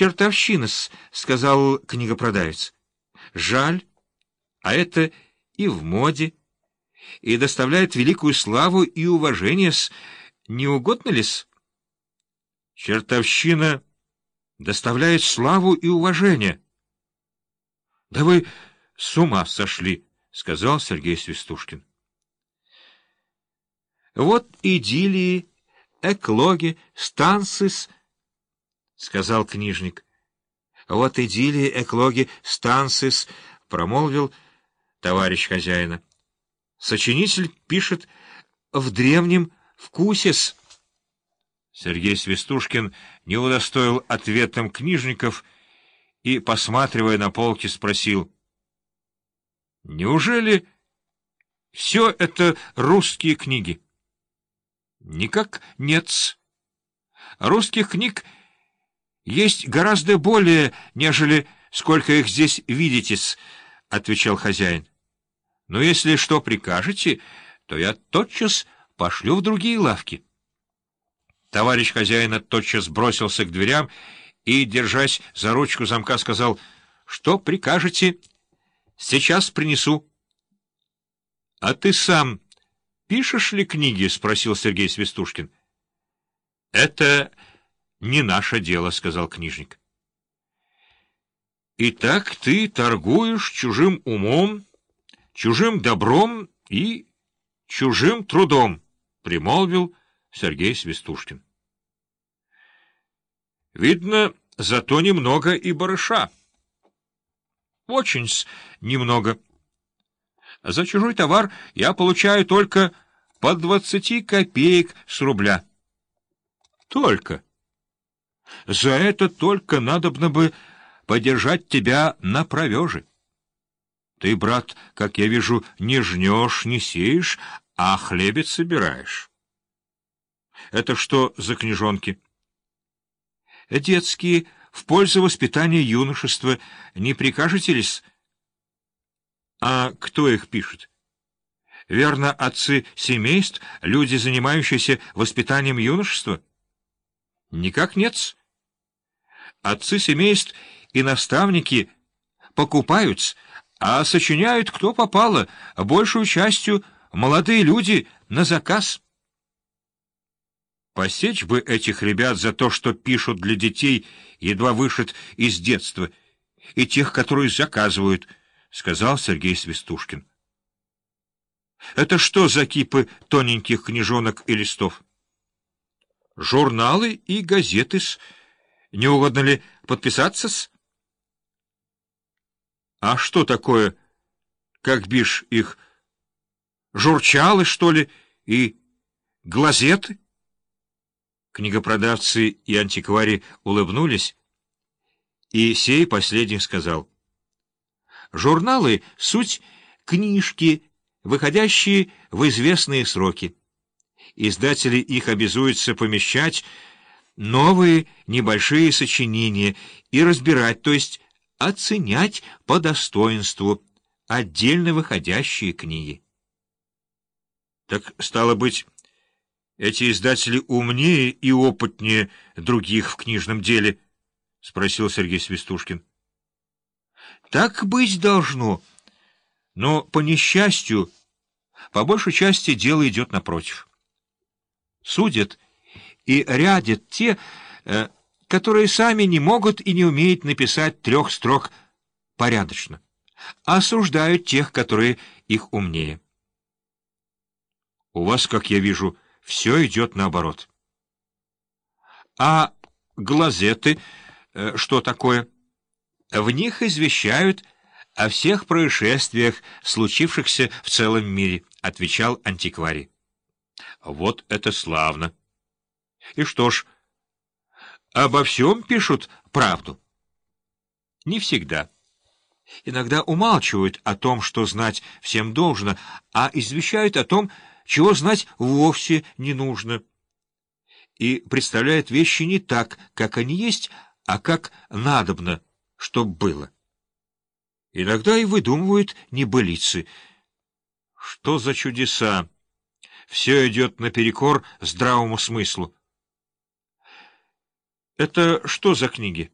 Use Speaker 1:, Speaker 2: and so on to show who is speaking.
Speaker 1: Чертовщина-с, — сказал книгопродавец. Жаль, а это и в моде, и доставляет великую славу и уважение с... Не ли-с? Чертовщина доставляет славу и уважение. — Да вы с ума сошли, — сказал Сергей Свистушкин. Вот идиллии, эклоги, станцис, — сказал книжник. Вот идиллии, эклоги, станцис, — промолвил товарищ хозяина. Сочинитель пишет в древнем вкусес. Сергей Свистушкин не удостоил ответом книжников и, посматривая на полки, спросил. — Неужели все это русские книги? — Никак нет. -с. Русских книг есть гораздо более, нежели сколько их здесь видите-с, — отвечал хозяин. Но если что прикажете, то я тотчас пошлю в другие лавки. Товарищ хозяина тотчас бросился к дверям и, держась за ручку замка, сказал, — Что прикажете? Сейчас принесу. — А ты сам пишешь ли книги? — спросил Сергей Свистушкин. — Это не наше дело, — сказал книжник. — Итак, ты торгуешь чужим умом, чужим добром и чужим трудом, — примолвил Сергей Свистушкин. — Видно, зато немного и барыша. — Очень немного. — за чужой товар я получаю только по двадцати копеек с рубля. Только. За это только надобно бы подержать тебя на провеже. Ты, брат, как я вижу, не жнешь, не сеешь, а хлебец собираешь. Это что за книжонки? Детские, в пользу воспитания юношества. Не прикажете ли а кто их пишет? Верно, отцы семейств, люди, занимающиеся воспитанием юношества? Никак нет. Отцы семейств и наставники покупаются, а сочиняют кто попало, большую частью молодые люди на заказ. Посечь бы этих ребят за то, что пишут для детей, едва вышед из детства, и тех, которые заказывают —— сказал Сергей Свистушкин. — Это что за кипы тоненьких книжонок и листов? — Журналы и газеты-с. Не угодно ли подписаться-с? — А что такое, как бишь их, журчалы, что ли, и глазеты? Книгопродавцы и антиквари улыбнулись, и сей последний сказал — Журналы — суть книжки, выходящие в известные сроки. Издатели их обязуются помещать новые небольшие сочинения и разбирать, то есть оценять по достоинству отдельно выходящие книги. Так, стало быть, эти издатели умнее и опытнее других в книжном деле? — спросил Сергей Свистушкин. Так быть должно. Но, по несчастью, по большей части дело идет напротив. Судят и рядят те, э, которые сами не могут и не умеют написать трех строк порядочно, а осуждают тех, которые их умнее. У вас, как я вижу, все идет наоборот. А глазеты э, что такое? — в них извещают о всех происшествиях, случившихся в целом мире, — отвечал антикварий. — Вот это славно! И что ж, обо всем пишут правду? Не всегда. Иногда умалчивают о том, что знать всем должно, а извещают о том, чего знать вовсе не нужно. И представляют вещи не так, как они есть, а как надобно чтоб было. Иногда и выдумывают небылицы. Что за чудеса? Все идет наперекор здравому смыслу. Это что за книги?